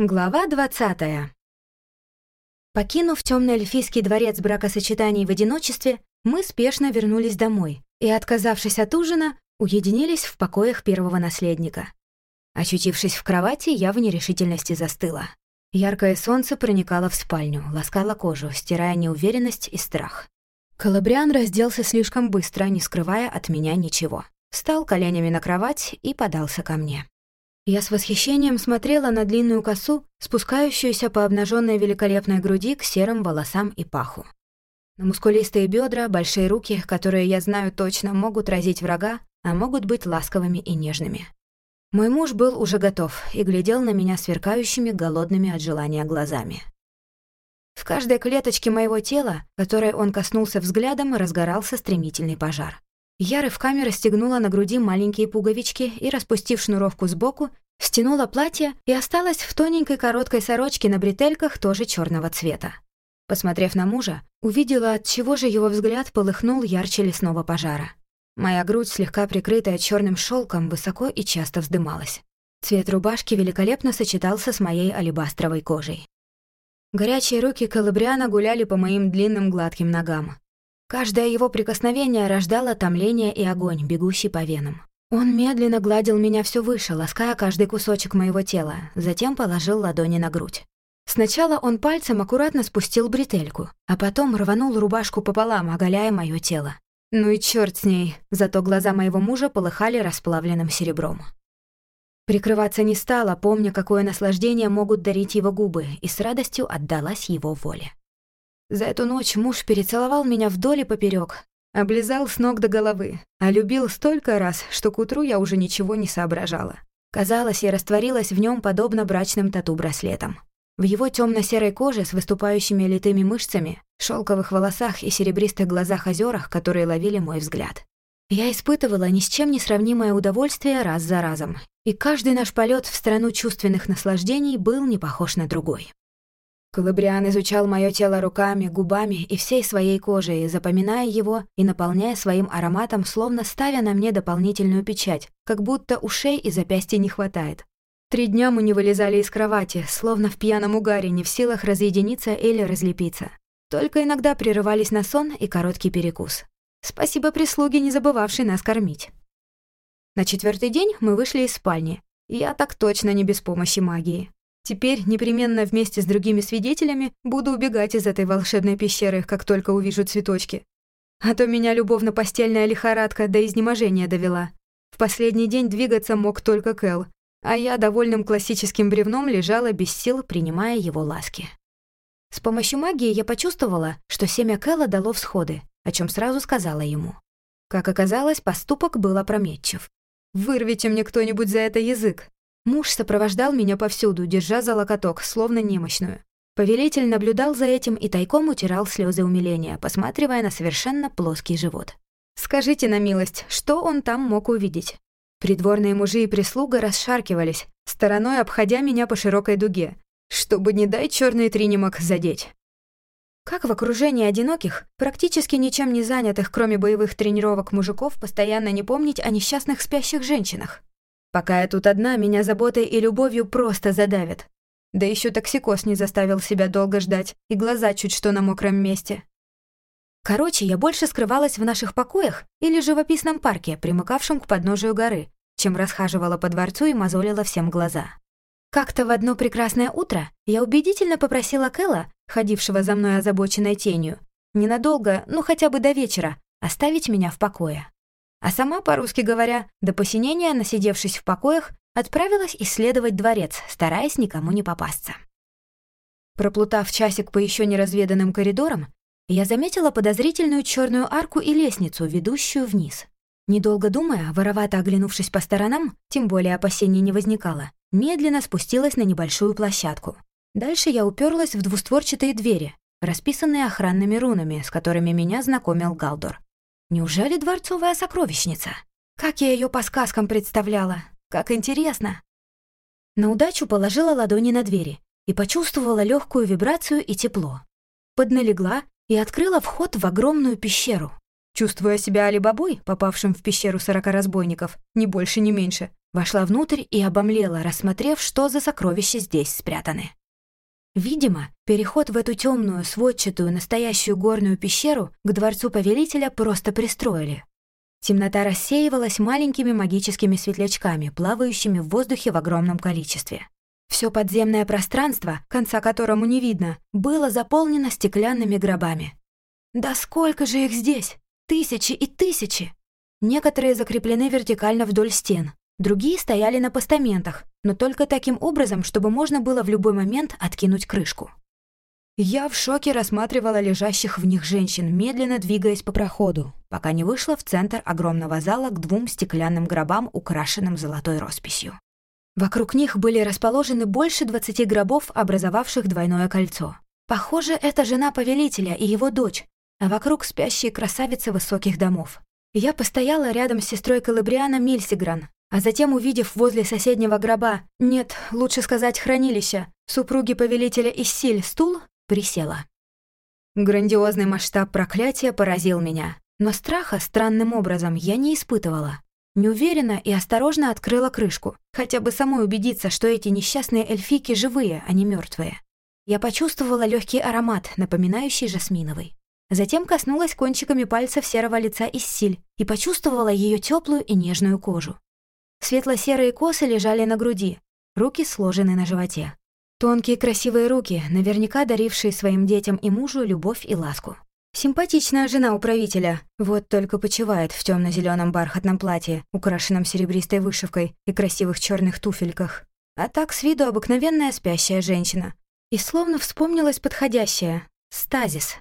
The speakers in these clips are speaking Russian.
Глава 20. Покинув темный эльфийский дворец бракосочетаний в одиночестве, мы спешно вернулись домой и, отказавшись от ужина, уединились в покоях первого наследника. Очутившись в кровати, я в нерешительности застыла. Яркое солнце проникало в спальню, ласкало кожу, стирая неуверенность и страх. Калабриан разделся слишком быстро, не скрывая от меня ничего. Встал коленями на кровать и подался ко мне. Я с восхищением смотрела на длинную косу, спускающуюся по обнаженной великолепной груди к серым волосам и паху. На мускулистые бедра, большие руки, которые, я знаю точно, могут разить врага, а могут быть ласковыми и нежными. Мой муж был уже готов и глядел на меня сверкающими, голодными от желания глазами. В каждой клеточке моего тела, которой он коснулся взглядом, разгорался стремительный пожар. Я рывками расстегнула на груди маленькие пуговички и, распустив шнуровку сбоку, стянула платье и осталась в тоненькой короткой сорочке на бретельках тоже черного цвета. Посмотрев на мужа, увидела, от чего же его взгляд полыхнул ярче лесного пожара. Моя грудь, слегка прикрытая черным шелком, высоко и часто вздымалась. Цвет рубашки великолепно сочетался с моей алебастровой кожей. Горячие руки Калабриана гуляли по моим длинным гладким ногам. Каждое его прикосновение рождало томление и огонь, бегущий по венам. Он медленно гладил меня все выше, лаская каждый кусочек моего тела, затем положил ладони на грудь. Сначала он пальцем аккуратно спустил бретельку, а потом рванул рубашку пополам, оголяя мое тело. Ну и черт с ней, зато глаза моего мужа полыхали расплавленным серебром. Прикрываться не стала, помня, какое наслаждение могут дарить его губы, и с радостью отдалась его воле. За эту ночь муж перецеловал меня вдоль и поперек, облизал с ног до головы, а любил столько раз, что к утру я уже ничего не соображала. Казалось, я растворилась в нем подобно брачным тату-браслетам. В его темно серой коже с выступающими литыми мышцами, шелковых волосах и серебристых глазах озерах, которые ловили мой взгляд. Я испытывала ни с чем не сравнимое удовольствие раз за разом, и каждый наш полет в страну чувственных наслаждений был не похож на другой. Калабриан изучал мое тело руками, губами и всей своей кожей, запоминая его и наполняя своим ароматом, словно ставя на мне дополнительную печать, как будто ушей и запястья не хватает. Три дня мы не вылезали из кровати, словно в пьяном угаре, не в силах разъединиться или разлепиться. Только иногда прерывались на сон и короткий перекус. Спасибо прислуге, не забывавшей нас кормить. На четвертый день мы вышли из спальни. Я так точно не без помощи магии. Теперь непременно вместе с другими свидетелями буду убегать из этой волшебной пещеры, как только увижу цветочки. А то меня любовно-постельная лихорадка до изнеможения довела. В последний день двигаться мог только Кэл, а я довольным классическим бревном лежала без сил, принимая его ласки. С помощью магии я почувствовала, что семя Кэла дало всходы, о чем сразу сказала ему. Как оказалось, поступок был опрометчив. «Вырвите мне кто-нибудь за это язык!» Муж сопровождал меня повсюду, держа за локоток, словно немощную. Повелитель наблюдал за этим и тайком утирал слезы умиления, посматривая на совершенно плоский живот. Скажите на милость, что он там мог увидеть? Придворные мужи и прислуга расшаркивались, стороной обходя меня по широкой дуге, чтобы не дай черный тринимок задеть. Как в окружении одиноких, практически ничем не занятых, кроме боевых тренировок мужиков, постоянно не помнить о несчастных спящих женщинах? Пока я тут одна, меня заботой и любовью просто задавят. Да еще токсикоз не заставил себя долго ждать, и глаза чуть что на мокром месте. Короче, я больше скрывалась в наших покоях или живописном парке, примыкавшем к подножию горы, чем расхаживала по дворцу и мозолила всем глаза. Как-то в одно прекрасное утро я убедительно попросила Кэлла, ходившего за мной озабоченной тенью, ненадолго, ну хотя бы до вечера, оставить меня в покое. А сама, по-русски говоря, до посинения, насидевшись в покоях, отправилась исследовать дворец, стараясь никому не попасться. Проплутав часик по еще неразведанным коридорам, я заметила подозрительную черную арку и лестницу, ведущую вниз. Недолго думая, воровато оглянувшись по сторонам, тем более опасений не возникало, медленно спустилась на небольшую площадку. Дальше я уперлась в двустворчатые двери, расписанные охранными рунами, с которыми меня знакомил Галдор. Неужели дворцовая сокровищница? Как я ее по сказкам представляла? Как интересно! На удачу положила ладони на двери и почувствовала легкую вибрацию и тепло. Подналегла и открыла вход в огромную пещеру. Чувствуя себя алибабой, попавшим в пещеру сорока разбойников, ни больше, ни меньше, Вошла внутрь и обомлела, рассмотрев, что за сокровища здесь спрятаны. Видимо, переход в эту темную, сводчатую, настоящую горную пещеру к дворцу повелителя просто пристроили. Темнота рассеивалась маленькими магическими светлячками, плавающими в воздухе в огромном количестве. Все подземное пространство, конца которому не видно, было заполнено стеклянными гробами. Да сколько же их здесь? Тысячи и тысячи! Некоторые закреплены вертикально вдоль стен, другие стояли на постаментах, но только таким образом, чтобы можно было в любой момент откинуть крышку. Я в шоке рассматривала лежащих в них женщин, медленно двигаясь по проходу, пока не вышла в центр огромного зала к двум стеклянным гробам, украшенным золотой росписью. Вокруг них были расположены больше двадцати гробов, образовавших двойное кольцо. Похоже, это жена повелителя и его дочь, а вокруг спящие красавицы высоких домов. Я постояла рядом с сестрой Калабриана Мильсигран, а затем, увидев возле соседнего гроба, нет, лучше сказать хранилища, супруги повелителя Иссиль стул, присела. Грандиозный масштаб проклятия поразил меня, но страха странным образом я не испытывала. Неуверенно и осторожно открыла крышку, хотя бы самой убедиться, что эти несчастные эльфики живые, а не мертвые. Я почувствовала легкий аромат, напоминающий жасминовый. Затем коснулась кончиками пальцев серого лица Иссиль и почувствовала ее теплую и нежную кожу. Светло-серые косы лежали на груди, руки сложены на животе. Тонкие красивые руки, наверняка дарившие своим детям и мужу любовь и ласку. Симпатичная жена управителя, вот только почивает в темно зеленом бархатном платье, украшенном серебристой вышивкой и красивых черных туфельках. А так с виду обыкновенная спящая женщина. И словно вспомнилось подходящее — стазис.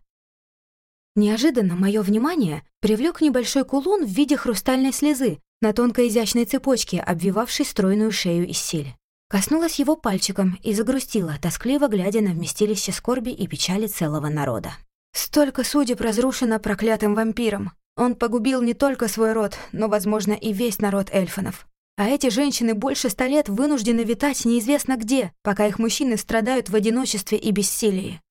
Неожиданно мое внимание привлек небольшой кулон в виде хрустальной слезы на тонкой изящной цепочке, обвивавшей стройную шею из силь. Коснулась его пальчиком и загрустила, тоскливо глядя на вместилище скорби и печали целого народа. Столько судеб разрушено проклятым вампиром. Он погубил не только свой род, но, возможно, и весь народ эльфанов. А эти женщины больше ста лет вынуждены витать неизвестно где, пока их мужчины страдают в одиночестве и бессилии.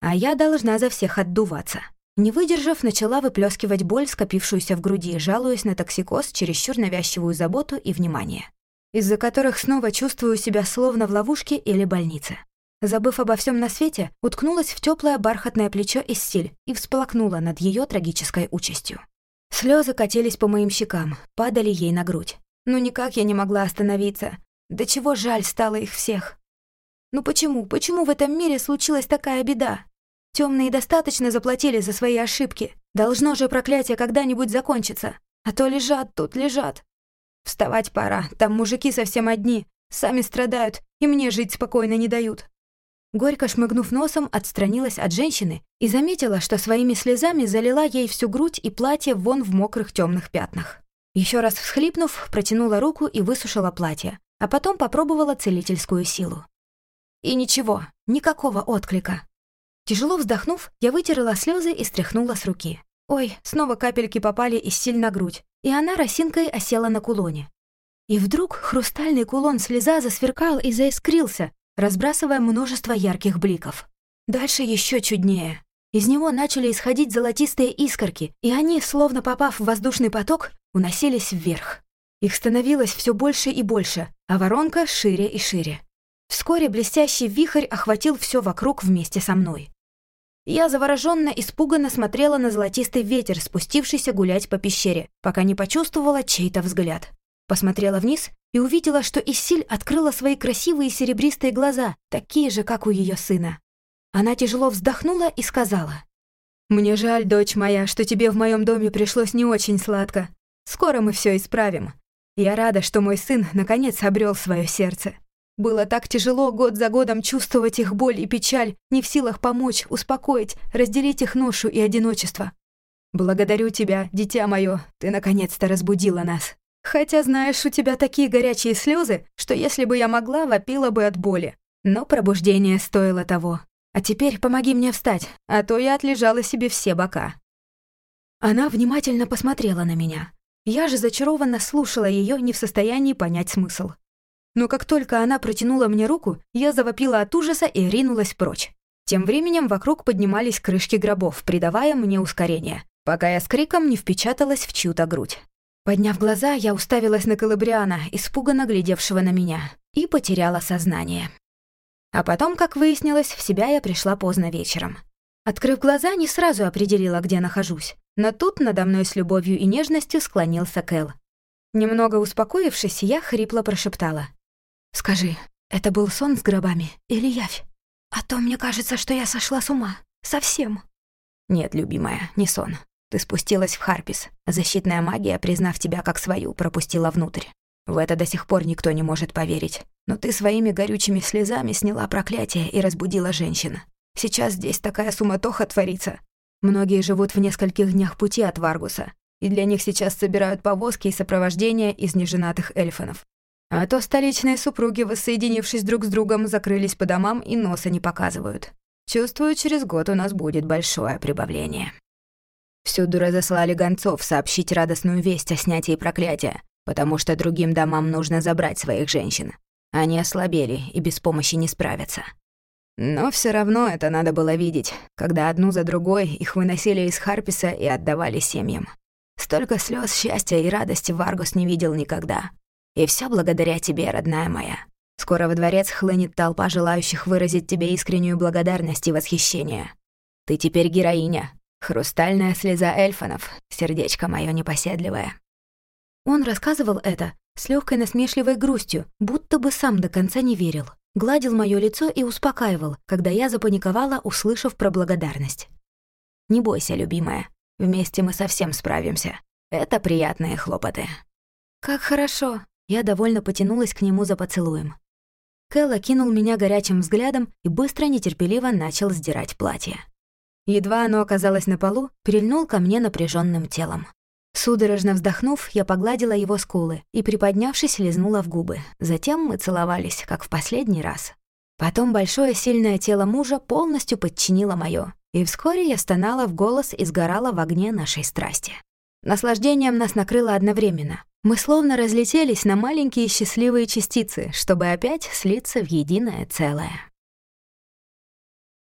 А я должна за всех отдуваться. Не выдержав, начала выплескивать боль, скопившуюся в груди, жалуясь на токсикоз, чересчур навязчивую заботу и внимание, из-за которых снова чувствую себя словно в ловушке или больнице. Забыв обо всем на свете, уткнулась в теплое бархатное плечо из стиль и всплакнула над ее трагической участью. Слезы катились по моим щекам, падали ей на грудь. Ну никак я не могла остановиться. До чего жаль стало их всех. Ну почему, почему в этом мире случилась такая беда? Темные достаточно заплатили за свои ошибки. Должно же проклятие когда-нибудь закончиться. А то лежат тут, лежат. Вставать пора, там мужики совсем одни, сами страдают, и мне жить спокойно не дают. Горько шмыгнув носом, отстранилась от женщины и заметила, что своими слезами залила ей всю грудь и платье вон в мокрых темных пятнах. Еще раз всхлипнув, протянула руку и высушила платье, а потом попробовала целительскую силу. И ничего, никакого отклика. Тяжело вздохнув, я вытерла слезы и стряхнула с руки. Ой, снова капельки попали из силь на грудь, и она росинкой осела на кулоне. И вдруг хрустальный кулон слеза засверкал и заискрился, разбрасывая множество ярких бликов. Дальше еще чуднее. Из него начали исходить золотистые искорки, и они, словно попав в воздушный поток, уносились вверх. Их становилось все больше и больше, а воронка шире и шире. Вскоре блестящий вихрь охватил все вокруг вместе со мной. Я завороженно, испуганно смотрела на золотистый ветер, спустившийся гулять по пещере, пока не почувствовала чей-то взгляд. Посмотрела вниз и увидела, что Иссиль открыла свои красивые серебристые глаза, такие же, как у ее сына. Она тяжело вздохнула и сказала. «Мне жаль, дочь моя, что тебе в моем доме пришлось не очень сладко. Скоро мы все исправим. Я рада, что мой сын наконец обрел свое сердце. Было так тяжело год за годом чувствовать их боль и печаль, не в силах помочь, успокоить, разделить их ношу и одиночество. Благодарю тебя, дитя мое, ты наконец-то разбудила нас. Хотя, знаешь, у тебя такие горячие слезы, что если бы я могла, вопила бы от боли. Но пробуждение стоило того. А теперь помоги мне встать, а то я отлежала себе все бока». Она внимательно посмотрела на меня. Я же зачарованно слушала ее, не в состоянии понять смысл. Но как только она протянула мне руку, я завопила от ужаса и ринулась прочь. Тем временем вокруг поднимались крышки гробов, придавая мне ускорение, пока я с криком не впечаталась в чью-то грудь. Подняв глаза, я уставилась на Калабриана, испуганно глядевшего на меня, и потеряла сознание. А потом, как выяснилось, в себя я пришла поздно вечером. Открыв глаза, не сразу определила, где нахожусь. Но тут надо мной с любовью и нежностью склонился Кэл. Немного успокоившись, я хрипло прошептала. «Скажи, это был сон с гробами или явь? А то мне кажется, что я сошла с ума. Совсем». «Нет, любимая, не сон. Ты спустилась в Харпис. Защитная магия, признав тебя как свою, пропустила внутрь. В это до сих пор никто не может поверить. Но ты своими горючими слезами сняла проклятие и разбудила женщин. Сейчас здесь такая суматоха творится. Многие живут в нескольких днях пути от Варгуса, и для них сейчас собирают повозки и сопровождение из неженатых эльфанов. А то столичные супруги, воссоединившись друг с другом, закрылись по домам и носа не показывают. Чувствую, через год у нас будет большое прибавление. Всюду разослали гонцов сообщить радостную весть о снятии проклятия, потому что другим домам нужно забрать своих женщин. Они ослабели и без помощи не справятся. Но все равно это надо было видеть, когда одну за другой их выносили из Харписа и отдавали семьям. Столько слез счастья и радости Варгус не видел никогда. И все благодаря тебе, родная моя. Скоро во дворец хлынет толпа желающих выразить тебе искреннюю благодарность и восхищение. Ты теперь героиня, Хрустальная слеза эльфанов, сердечко мое непоседливое. Он рассказывал это с легкой насмешливой грустью, будто бы сам до конца не верил. Гладил мое лицо и успокаивал, когда я запаниковала, услышав про благодарность. «Не бойся, любимая, вместе мы совсем справимся. Это приятные хлопоты». «Как хорошо!» Я довольно потянулась к нему за поцелуем. Кэлла кинул меня горячим взглядом и быстро, нетерпеливо начал сдирать платье. Едва оно оказалось на полу, прильнул ко мне напряженным телом. Судорожно вздохнув, я погладила его скулы и, приподнявшись, лизнула в губы. Затем мы целовались, как в последний раз. Потом большое сильное тело мужа полностью подчинило моё, и вскоре я стонала в голос и сгорала в огне нашей страсти. Наслаждением нас накрыло одновременно. Мы словно разлетелись на маленькие счастливые частицы, чтобы опять слиться в единое целое.